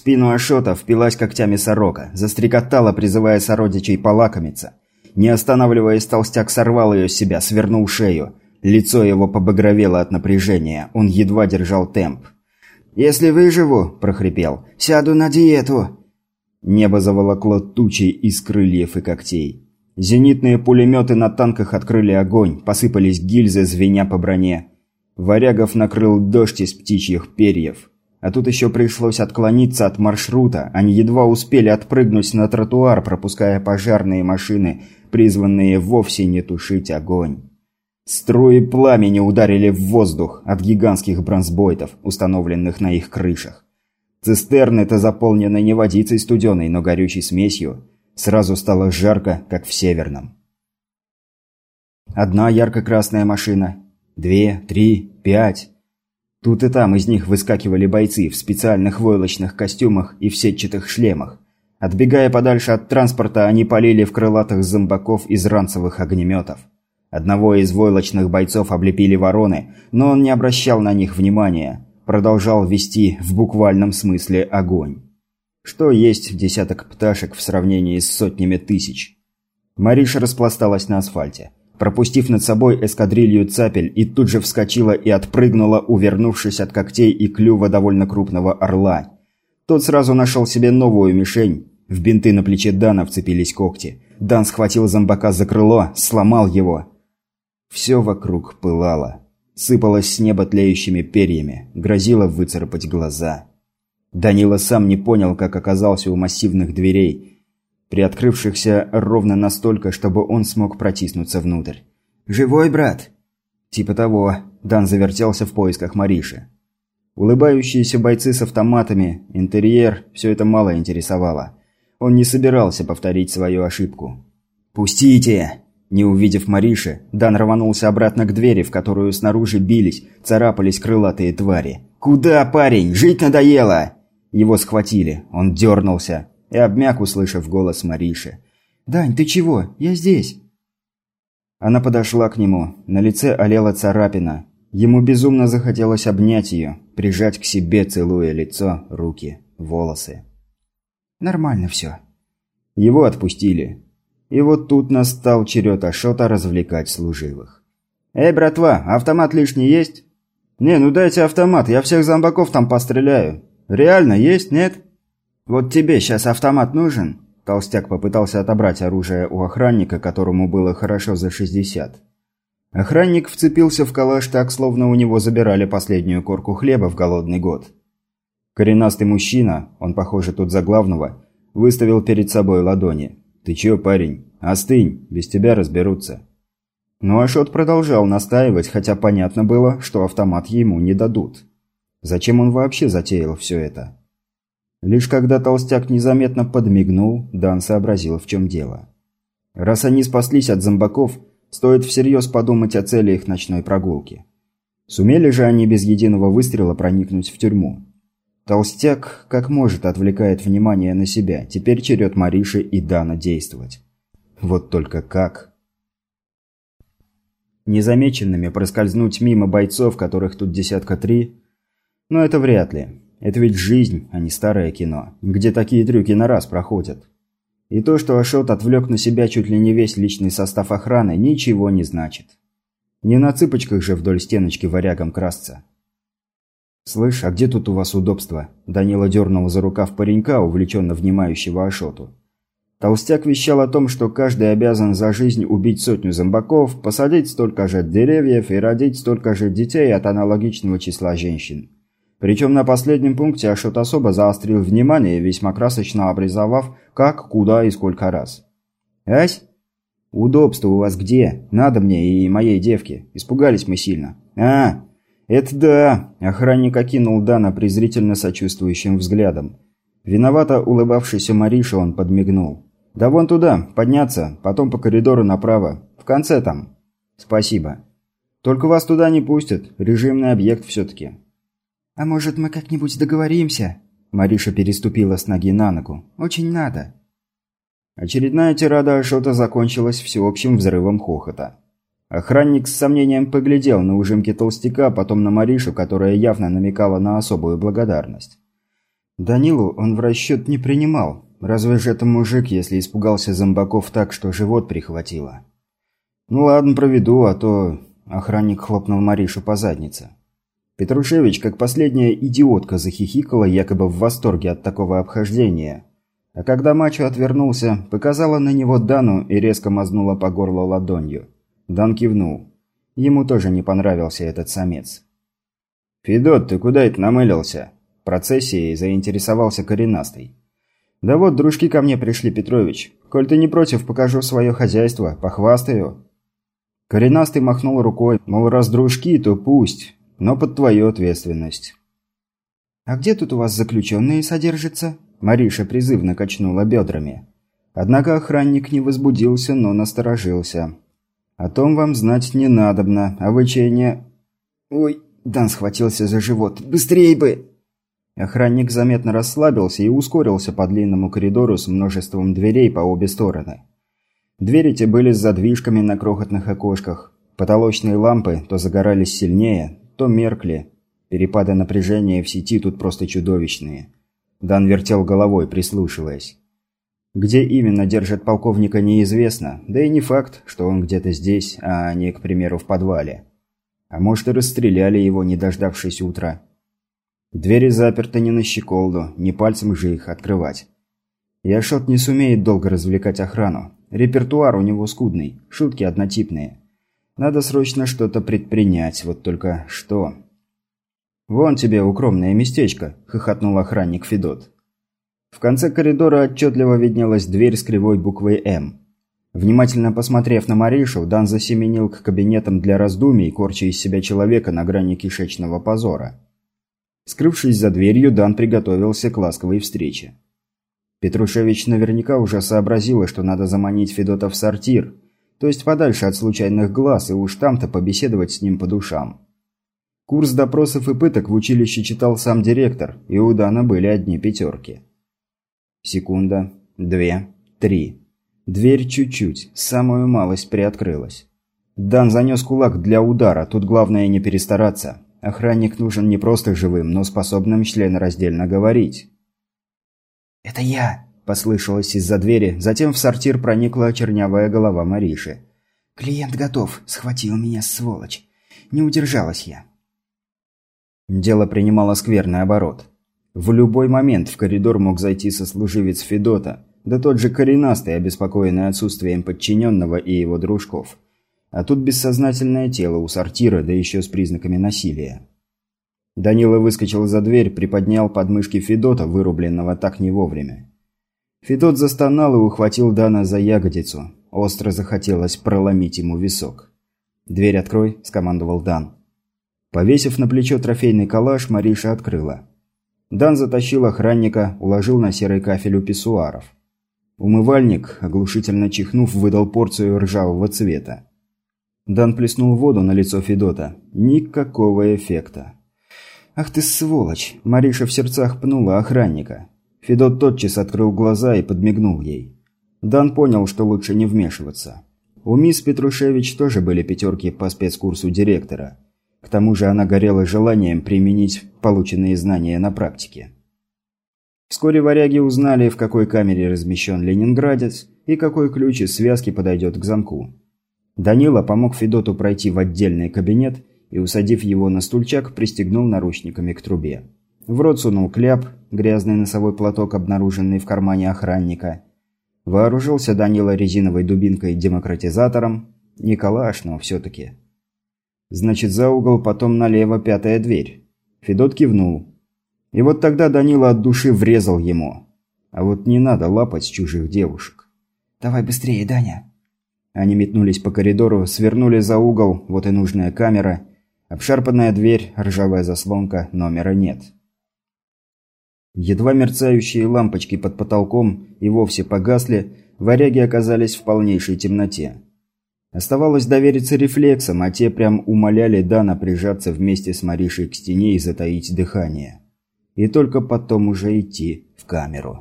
спину Ашота впилась когтями сорока, застрекотала, призывая сородичей полакомиться. Не останавливаясь, толстяк сорвал ее с себя, свернул шею. Лицо его побагровело от напряжения, он едва держал темп. «Если выживу», – прохрипел, – «сяду на диету». Небо заволокло тучей из крыльев и когтей. Зенитные пулеметы на танках открыли огонь, посыпались гильзы, звеня по броне. Варягов накрыл дождь из птичьих перьев. А тут еще пришлось отклониться от маршрута, они едва успели отпрыгнуть на тротуар, пропуская пожарные машины, призванные вовсе не тушить огонь. Струи пламени ударили в воздух от гигантских бронзбойтов, установленных на их крышах. Цистерны-то заполнены не водицей студеной, но горючей смесью. Сразу стало жарко, как в Северном. Одна ярко-красная машина. Две, три, пять. Тут и там из них выскакивали бойцы в специальных войлочных костюмах и в сетчатых шлемах. Отбегая подальше от транспорта, они полили в крылатых зомбаков из ранцевых огнеметов. Одного из войлочных бойцов облепили вороны, но он не обращал на них внимания, продолжал вести в буквальном смысле огонь. Что есть десяток пташек в сравнении с сотнями тысяч? Мариша распласталась на асфальте, пропустив над собой эскадрилью цапель и тут же вскочила и отпрыгнула, увернувшись от когтей и клюва довольно крупного орла. Тот сразу нашел себе новую мишень. В бинты на плече Дана вцепились когти. Дан схватил зомбака за крыло, сломал его. Все вокруг пылало. Сыпалось с неба тлеющими перьями, грозило выцарапать глаза. Данила сам не понял, как оказался у массивных дверей, приоткрывшихся ровно настолько, чтобы он смог протиснуться внутрь. «Живой, брат?» «Типа того». Дан завертелся в поисках Мариши. Улыбающиеся бойцы с автоматами, интерьер – все это мало интересовало. Он не собирался повторить свою ошибку. «Пустите!» Не увидев Мариши, Дан рванулся обратно к двери, в которую снаружи бились, царапались крылатые твари. «Куда, парень? Жить надоело!» Его схватили. Он дернулся и обмяк, услышав голос Мариши. «Дань, ты чего? Я здесь!» Она подошла к нему. На лице олела царапина. Ему безумно захотелось обнять ее, прижать к себе, целуя лицо, руки, волосы. «Нормально все». Его отпустили. И вот тут настал черед Ашота развлекать служивых. «Эй, братва, автомат лишний есть?» «Не, ну дайте автомат, я всех зомбаков там постреляю». «Реально есть, нет?» «Вот тебе сейчас автомат нужен?» Толстяк попытался отобрать оружие у охранника, которому было хорошо за 60. Охранник вцепился в калаш так, словно у него забирали последнюю корку хлеба в голодный год. Коренастый мужчина, он, похоже, тут за главного, выставил перед собой ладони. «Ты чё, парень? Остынь, без тебя разберутся». Но Ашот продолжал настаивать, хотя понятно было, что автомат ему не дадут. Зачем он вообще затеял все это? Лишь когда толстяк незаметно подмигнул, Дан сообразил, в чем дело. Раз они спаслись от зомбаков, стоит всерьез подумать о цели их ночной прогулки. Сумели же они без единого выстрела проникнуть в тюрьму? Толстяк, как может, отвлекает внимание на себя. Теперь черед Мариши и Дана действовать. Вот только как? Незамеченными проскользнуть мимо бойцов, которых тут десятка три? Но это вряд ли. Это ведь жизнь, а не старое кино, где такие трюки на раз проходят. И то, что Ашот отвлек на себя чуть ли не весь личный состав охраны, ничего не значит. Не на цыпочках же вдоль стеночки варягам красться. «Слышь, а где тут у вас удобство?» Данила дернул за рукав паренька, увлеченно внимающего Ашоту. Толстяк вещал о том, что каждый обязан за жизнь убить сотню зомбаков, посадить столько же деревьев и родить столько же детей от аналогичного числа женщин. Причем на последнем пункте Ашот особо заострил внимание, весьма красочно обрисовав, как, куда и сколько раз. «Ась? Удобство у вас где? Надо мне и моей девке. Испугались мы сильно. А, «Это да!» – охранник окинул Дана презрительно сочувствующим взглядом. Виновато улыбавшийся Мариша он подмигнул. «Да вон туда, подняться, потом по коридору направо. В конце там». «Спасибо. Только вас туда не пустят, режимный объект все-таки». «А может, мы как-нибудь договоримся?» Мариша переступила с ноги на ногу. «Очень надо». Очередная тирада Ашота закончилась всеобщим взрывом хохота. Охранник с сомнением поглядел на ужимки толстяка, потом на Маришу, которая явно намекала на особую благодарность. Данилу он в расчет не принимал. Разве же это мужик, если испугался зомбаков так, что живот прихватило? Ну ладно, проведу, а то... Охранник хлопнул Маришу по заднице. Петрушевич, как последняя идиотка, захихикала, якобы в восторге от такого обхождения. А когда мачо отвернулся, показала на него Дану и резко мазнула по горлу ладонью. Дан кивнул. Ему тоже не понравился этот самец. «Федот, ты куда это намылился?» Процессией заинтересовался коренастый. «Да вот, дружки ко мне пришли, Петрович. Коль ты не против, покажу свое хозяйство, похвастаю». Коренастый махнул рукой, мол, раз дружки, то пусть, но под твою ответственность. «А где тут у вас заключенные содержатся?» Мариша призывно качнула бедрами. Однако охранник не возбудился, но насторожился. «О том вам знать не надобно, а вы чей не...» «Ой!» – Дан схватился за живот. «Быстрей бы!» Охранник заметно расслабился и ускорился по длинному коридору с множеством дверей по обе стороны. Двери те были с задвижками на крохотных окошках. Потолочные лампы то загорались сильнее, то меркли. Перепады напряжения в сети тут просто чудовищные. Дан вертел головой, прислушиваясь. Где именно держат полковника, неизвестно, да и не факт, что он где-то здесь, а не, к примеру, в подвале. А может и расстреляли его, не дождавшись утра. Двери заперты не на щеколду, не пальцем же их открывать. Яшот не сумеет долго развлекать охрану. Репертуар у него скудный, шутки однотипные. Надо срочно что-то предпринять, вот только что. «Вон тебе укромное местечко», – хохотнул охранник Федот. В конце коридора отчетливо виднелась дверь с кривой буквой «М». Внимательно посмотрев на Маришу, Дан засеменил к кабинетам для раздумий, корча из себя человека на грани кишечного позора. Скрывшись за дверью, Дан приготовился к ласковой встрече. Петрушевич наверняка уже сообразила, что надо заманить Федота в сортир, то есть подальше от случайных глаз, и уж там-то побеседовать с ним по душам. Курс допросов и пыток в училище читал сам директор, и у Дана были одни пятерки. Секунда, две, три. Дверь чуть-чуть, самую малость приоткрылась. Дан занес кулак для удара, тут главное не перестараться. Охранник нужен не просто живым, но способным членораздельно говорить. «Это я!» – послышалось из-за двери, затем в сортир проникла чернявая голова Мариши. «Клиент готов, схватил меня, сволочь. Не удержалась я». Дело принимало скверный оборот. В любой момент в коридор мог зайти сослуживец Федота, да тот же коренастый, обеспокоенный отсутствием подчиненного и его дружков – а тут бессознательное тело у сортира, да еще с признаками насилия. Данила выскочил за дверь, приподнял подмышки Федота, вырубленного так не вовремя. Федот застонал и ухватил Дана за ягодицу. Остро захотелось проломить ему висок. «Дверь открой», – скомандовал Дан. Повесив на плечо трофейный калаш, Мариша открыла. Дан затащил охранника, уложил на серый кафель у писсуаров. Умывальник, оглушительно чихнув, выдал порцию ржавого цвета. Дан плеснул воду на лицо Федота. Никакого эффекта. «Ах ты сволочь!» Мариша в сердцах пнула охранника. Федот тотчас открыл глаза и подмигнул ей. Дан понял, что лучше не вмешиваться. У мисс Петрушевич тоже были пятерки по спецкурсу директора. К тому же она горела желанием применить полученные знания на практике. Вскоре варяги узнали, в какой камере размещен ленинградец и какой ключ из связки подойдет к замку. Данила помог Федоту пройти в отдельный кабинет и, усадив его на стульчак, пристегнул наручниками к трубе. В рот сунул кляп, грязный носовой платок, обнаруженный в кармане охранника. Вооружился Данила резиновой дубинкой-демократизатором. Не калаш, но все-таки. Значит, за угол, потом налево пятая дверь. Федот кивнул. И вот тогда Данила от души врезал ему. А вот не надо лапать чужих девушек. «Давай быстрее, Даня!» Они метнулись по коридору, свернули за угол, вот и нужная камера. Обшарпанная дверь, ржавая заслонка, номера нет. Едва мерцающие лампочки под потолком и вовсе погасли, варяги оказались в полнейшей темноте. Оставалось довериться рефлексам, а те прям умоляли Дана прижаться вместе с Маришей к стене и затаить дыхание. И только потом уже идти в камеру.